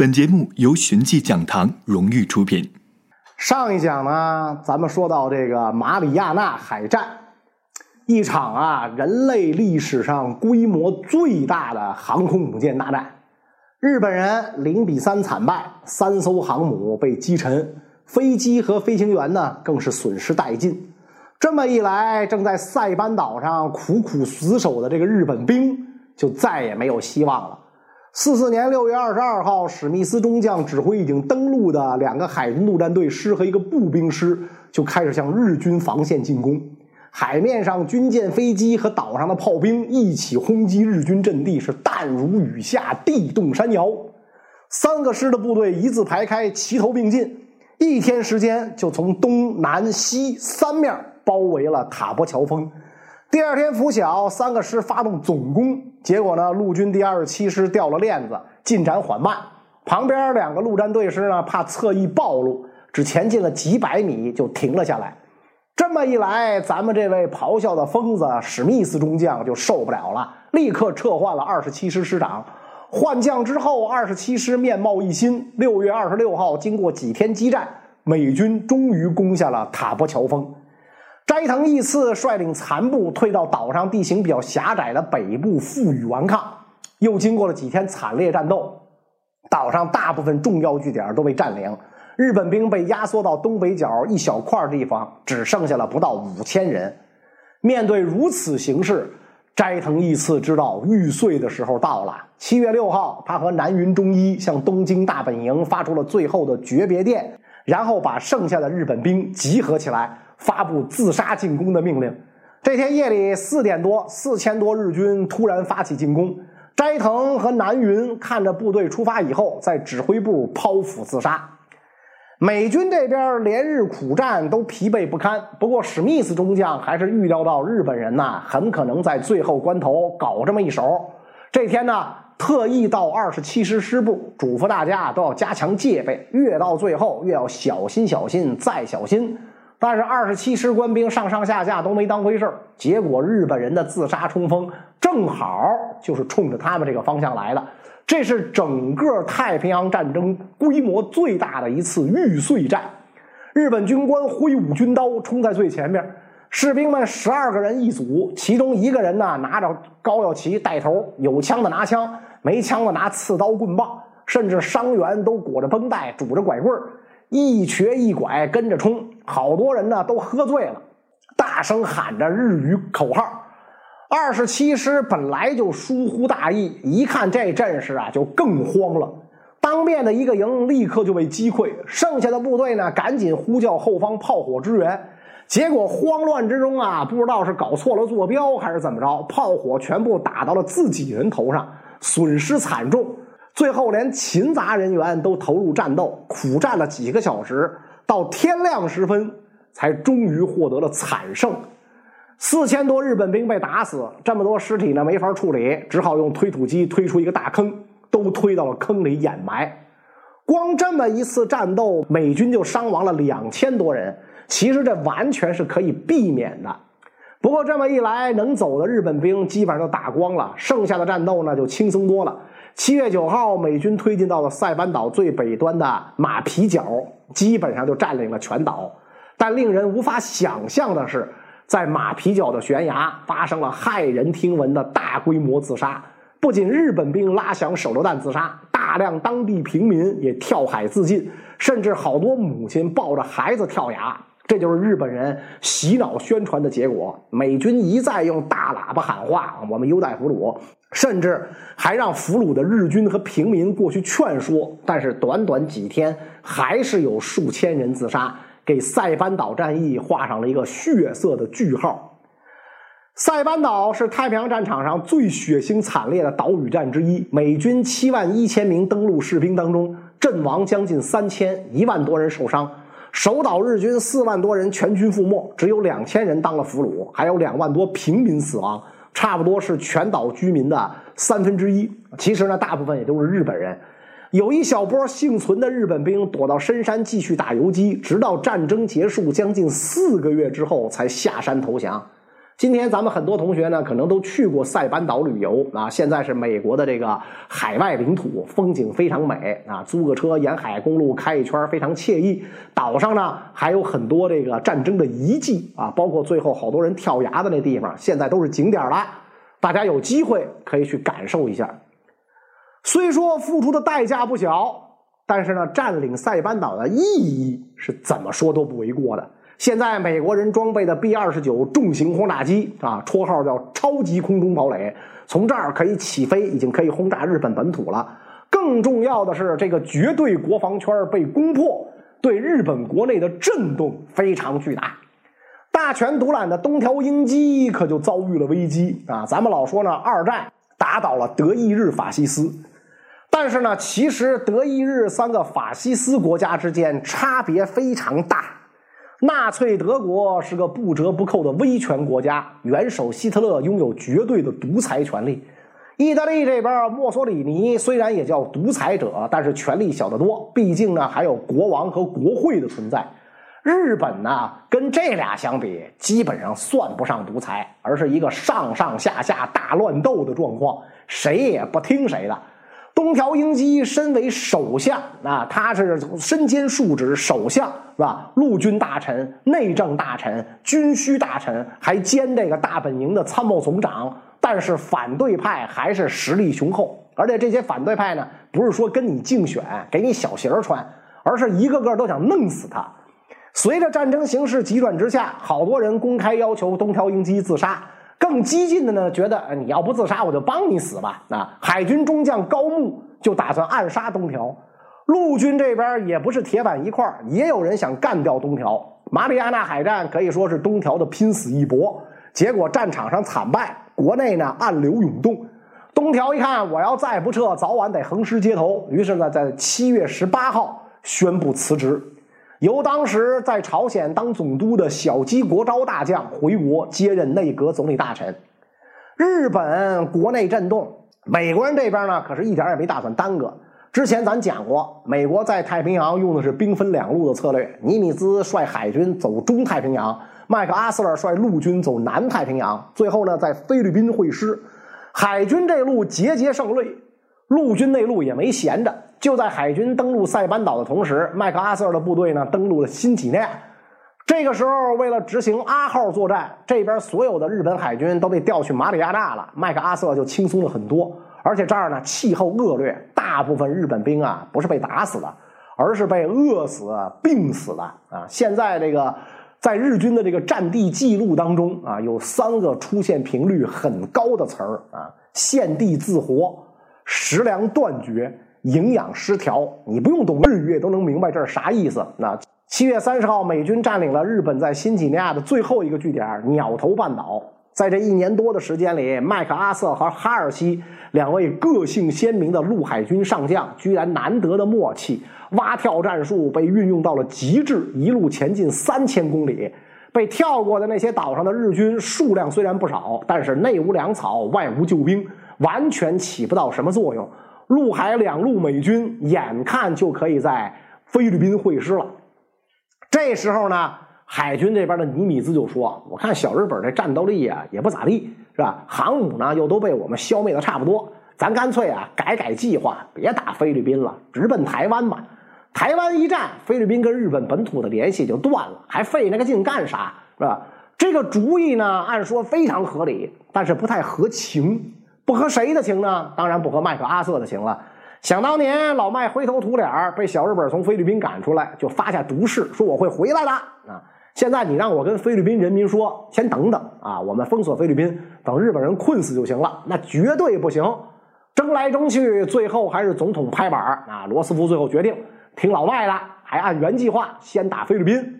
本节目由寻迹讲堂荣誉出品。上一讲呢，咱们说到这个马里亚纳海战，一场啊人类历史上规模最大的航空母舰大战。日本人零比三惨败，三艘航母被击沉，飞机和飞行员呢更是损失殆尽。这么一来，正在塞班岛上苦苦死守的这个日本兵就再也没有希望了。四四年六月二十二号，史密斯中将指挥已经登陆的两个海军陆战队师和一个步兵师，就开始向日军防线进攻。海面上军舰、飞机和岛上的炮兵一起轰击日军阵地，是弹如雨下，地动山摇。三个师的部队一字排开，齐头并进，一天时间就从东南西三面包围了塔波桥峰。第二天拂晓，三个师发动总攻，结果呢，陆军第二十七师掉了链子，进展缓慢。旁边两个陆战队师呢，怕侧翼暴露，只前进了几百米就停了下来。这么一来，咱们这位咆哮的疯子史密斯中将就受不了了，立刻撤换了二十七师师长。换将之后，二十七师面貌一新。六月二十六号，经过几天激战，美军终于攻下了塔波桥峰。斋藤义次率领残部退到岛上地形比较狭窄的北部负隅顽抗，又经过了几天惨烈战斗，岛上大部分重要据点都被占领，日本兵被压缩到东北角一小块地方，只剩下了不到五千人。面对如此形势，斋藤义次知道玉碎的时候到了。七月六号，他和南云忠一向东京大本营发出了最后的诀别电，然后把剩下的日本兵集合起来。发布自杀进攻的命令。这天夜里四点多，四千多日军突然发起进攻。斋藤和南云看着部队出发以后，在指挥部剖腹自杀。美军这边连日苦战，都疲惫不堪。不过史密斯中将还是预料到日本人呐，很可能在最后关头搞这么一手。这天呢，特意到二十七师师部嘱咐大家都要加强戒备，越到最后越要小心、小心再小心。但是二十七师官兵上上下下都没当回事结果日本人的自杀冲锋正好就是冲着他们这个方向来的。这是整个太平洋战争规模最大的一次玉碎战。日本军官挥舞军刀冲在最前面，士兵们十二个人一组，其中一个人呢拿着高耀旗带头，有枪的拿枪，没枪的拿刺刀棍棒，甚至伤员都裹着绷带，拄着拐棍一瘸一拐跟着冲，好多人呢都喝醉了，大声喊着日语口号。二十七师本来就疏忽大意，一看这阵势啊，就更慌了。当面的一个营立刻就被击溃，剩下的部队呢赶紧呼叫后方炮火支援。结果慌乱之中啊，不知道是搞错了坐标还是怎么着，炮火全部打到了自己人头上，损失惨重。最后，连勤杂人员都投入战斗，苦战了几个小时，到天亮时分，才终于获得了惨胜。四千多日本兵被打死，这么多尸体呢，没法处理，只好用推土机推出一个大坑，都推到了坑里掩埋。光这么一次战斗，美军就伤亡了两千多人。其实这完全是可以避免的，不过这么一来，能走的日本兵基本上都打光了，剩下的战斗呢就轻松多了。七月九号，美军推进到了塞班岛最北端的马皮角，基本上就占领了全岛。但令人无法想象的是，在马皮角的悬崖发生了骇人听闻的大规模自杀。不仅日本兵拉响手榴弹自杀，大量当地平民也跳海自尽，甚至好多母亲抱着孩子跳崖。这就是日本人洗脑宣传的结果。美军一再用大喇叭喊话：“我们优待俘虏。”甚至还让俘虏的日军和平民过去劝说，但是短短几天，还是有数千人自杀，给塞班岛战役画上了一个血色的句号。塞班岛是太平洋战场上最血腥惨烈的岛屿战之一，美军七万一千名登陆士兵当中，阵亡将近三千，一万多人受伤。守岛日军四万多人全军覆没，只有两千人当了俘虏，还有两万多平民死亡。差不多是全岛居民的三分之一。其实呢，大部分也都是日本人。有一小波幸存的日本兵躲到深山继续打游击，直到战争结束将近四个月之后才下山投降。今天咱们很多同学呢，可能都去过塞班岛旅游啊。现在是美国的这个海外领土，风景非常美啊。租个车沿海公路开一圈，非常惬意。岛上呢还有很多这个战争的遗迹啊，包括最后好多人跳崖的那地方，现在都是景点了。大家有机会可以去感受一下。虽说付出的代价不小，但是呢，占领塞班岛的意义是怎么说都不为过的。现在美国人装备的 B 二十九重型轰炸机啊，绰号叫“超级空中堡垒”，从这儿可以起飞，已经可以轰炸日本本土了。更重要的是，这个绝对国防圈被攻破，对日本国内的震动非常巨大。大权独揽的东条英机可就遭遇了危机啊！咱们老说呢，二战打倒了德意日法西斯，但是呢，其实德意日三个法西斯国家之间差别非常大。纳粹德国是个不折不扣的威权国家，元首希特勒拥有绝对的独裁权力。意大利这边，墨索里尼虽然也叫独裁者，但是权力小得多，毕竟呢还有国王和国会的存在。日本呢跟这俩相比，基本上算不上独裁，而是一个上上下下大乱斗的状况，谁也不听谁的。东条英机身为首相啊，他是身兼数职，首相是吧？陆军大臣、内政大臣、军需大臣，还兼这个大本营的参谋总长。但是反对派还是实力雄厚，而且这些反对派呢，不是说跟你竞选给你小鞋穿，而是一个个都想弄死他。随着战争形势急转直下，好多人公开要求东条英机自杀。更激进的呢，觉得你要不自杀，我就帮你死吧。啊，海军中将高木就打算暗杀东条，陆军这边也不是铁板一块也有人想干掉东条。马里亚纳海战可以说是东条的拼死一搏，结果战场上惨败，国内呢暗流涌动。东条一看，我要再不撤，早晚得横尸街头，于是呢，在七月十八号宣布辞职。由当时在朝鲜当总督的小矶国昭大将回国接任内阁总理大臣。日本国内震动，美国人这边呢可是一点也没打算耽搁。之前咱讲过，美国在太平洋用的是兵分两路的策略，尼米兹率海军走中太平洋，麦克阿瑟率陆军走南太平洋，最后呢在菲律宾会师。海军这路节节胜利，陆军那路也没闲着。就在海军登陆塞班岛的同时，麦克阿瑟的部队呢登陆了新几内亚。这个时候，为了执行阿号作战，这边所有的日本海军都被调去马里亚纳了，麦克阿瑟就轻松了很多。而且这儿呢气候恶劣，大部分日本兵啊不是被打死的，而是被饿死、病死的啊！现在这个在日军的这个战地记录当中啊，有三个出现频率很高的词儿啊：献地自活、食粮断绝。营养失调，你不用懂日语也都能明白这是啥意思。那七月三十号，美军占领了日本在新几内亚的最后一个据点鸟头半岛。在这一年多的时间里，麦克阿瑟和哈尔西两位个性鲜明的陆海军上将，居然难得的默契，蛙跳战术被运用到了极致，一路前进三千公里。被跳过的那些岛上的日军数量虽然不少，但是内无粮草，外无救兵，完全起不到什么作用。陆海两路美军眼看就可以在菲律宾会师了，这时候呢，海军这边的尼米兹就说：“我看小日本这战斗力啊也不咋地，是吧？航母呢又都被我们消灭的差不多，咱干脆啊改改计划，别打菲律宾了，直奔台湾吧。台湾一战，菲律宾跟日本本土的联系就断了，还费那个劲干啥？是吧？这个主意呢，按说非常合理，但是不太合情。”不合谁的情呢？当然不合麦克阿瑟的情了。想当年，老麦灰头土脸被小日本从菲律宾赶出来，就发下毒誓，说我会回来的啊！现在你让我跟菲律宾人民说，先等等啊，我们封锁菲律宾，等日本人困死就行了，那绝对不行。争来争去，最后还是总统拍板啊！罗斯福最后决定听老麦的，还按原计划先打菲律宾。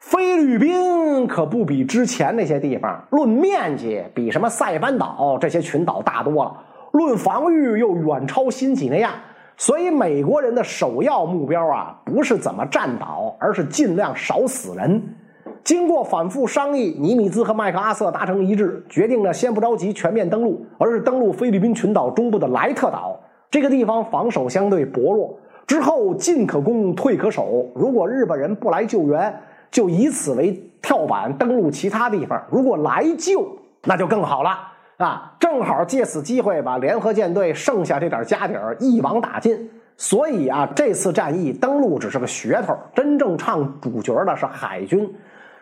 菲律宾可不比之前那些地方，论面积比什么塞班岛这些群岛大多了；论防御又远超新几内亚。所以美国人的首要目标啊，不是怎么占岛，而是尽量少死人。经过反复商议，尼米兹和麦克阿瑟达成一致，决定呢，先不着急全面登陆，而是登陆菲律宾群岛中部的莱特岛。这个地方防守相对薄弱，之后进可攻，退可守。如果日本人不来救援，就以此为跳板登陆其他地方。如果来救，那就更好了啊！正好借此机会把联合舰队剩下这点家底儿一网打尽。所以啊，这次战役登陆只是个噱头，真正唱主角的是海军，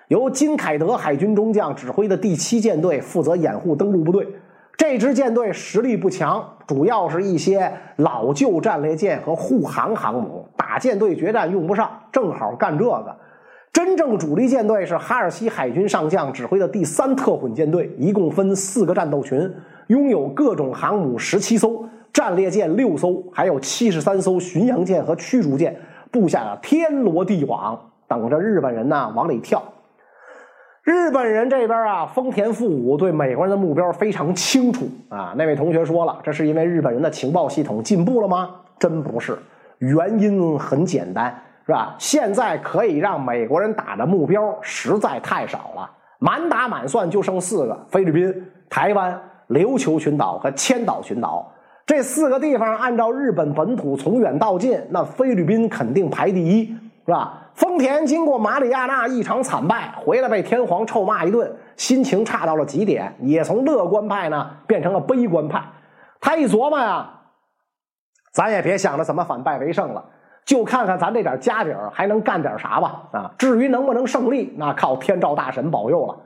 由金凯德海军中将指挥的第七舰队负责掩护登陆部队。这支舰队实力不强，主要是一些老旧战列舰和护航航母，打舰队决战用不上，正好干这个。真正主力舰队是哈尔西海军上将指挥的第三特混舰队，一共分四个战斗群，拥有各种航母十七艘。战列舰六艘，还有七十三艘巡洋舰和驱逐舰，布下了天罗地网，等着日本人呢往里跳。日本人这边啊，丰田富武对美国人的目标非常清楚啊。那位同学说了，这是因为日本人的情报系统进步了吗？真不是，原因很简单，是吧？现在可以让美国人打的目标实在太少了，满打满算就剩四个：菲律宾、台湾、琉球群岛和千岛群岛。这四个地方按照日本本土从远到近，那菲律宾肯定排第一，是吧？丰田经过马里亚纳一场惨败，回来被天皇臭骂一顿，心情差到了极点，也从乐观派呢变成了悲观派。他一琢磨呀，咱也别想着怎么反败为胜了，就看看咱这点家底还能干点啥吧。啊，至于能不能胜利，那靠天照大神保佑了。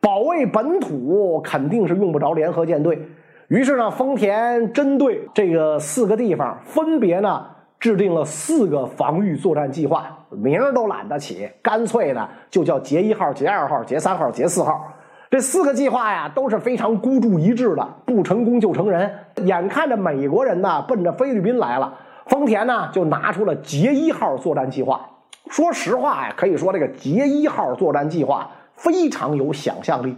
保卫本土肯定是用不着联合舰队。于是呢，丰田针对这个四个地方，分别呢制定了四个防御作战计划，名儿都懒得起，干脆呢就叫劫一号、劫二号、劫三号、劫四号。这四个计划呀都是非常孤注一掷的，不成功就成仁。眼看着美国人呢奔着菲律宾来了，丰田呢就拿出了捷一号作战计划。说实话呀，可以说这个捷一号作战计划非常有想象力。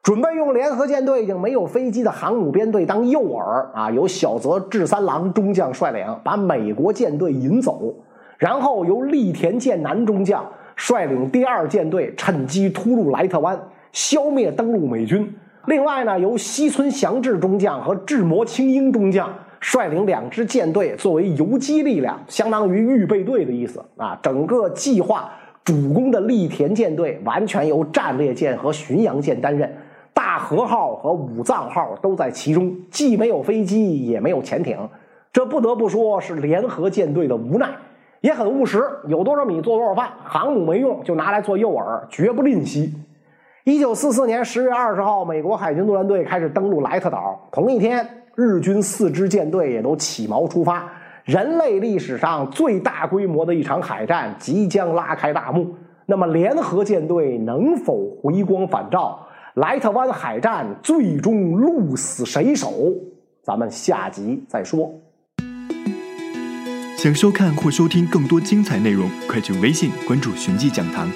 准备用联合舰队已经没有飞机的航母编队当诱饵啊，由小泽治三郎中将率领，把美国舰队引走，然后由栗田健男中将率领第二舰队趁机突入莱特湾，消灭登陆美军。另外呢，由西村祥治中将和志摩青英中将率领两支舰队作为游击力量，相当于预备队的意思啊。整个计划主攻的栗田舰队完全由战列舰和巡洋舰担任。大和号和武藏号都在其中，既没有飞机，也没有潜艇，这不得不说是联合舰队的无奈，也很务实。有多少米做多少饭，航母没用就拿来做诱饵，绝不吝惜。一九四四年十月二十号，美国海军陆战队开始登陆莱特岛。同一天，日军四支舰队也都起锚出发，人类历史上最大规模的一场海战即将拉开大幕。那么，联合舰队能否回光返照？莱特湾海战最终鹿死谁手？咱们下集再说。想收看或收听更多精彩内容，快去微信关注“寻迹讲堂”。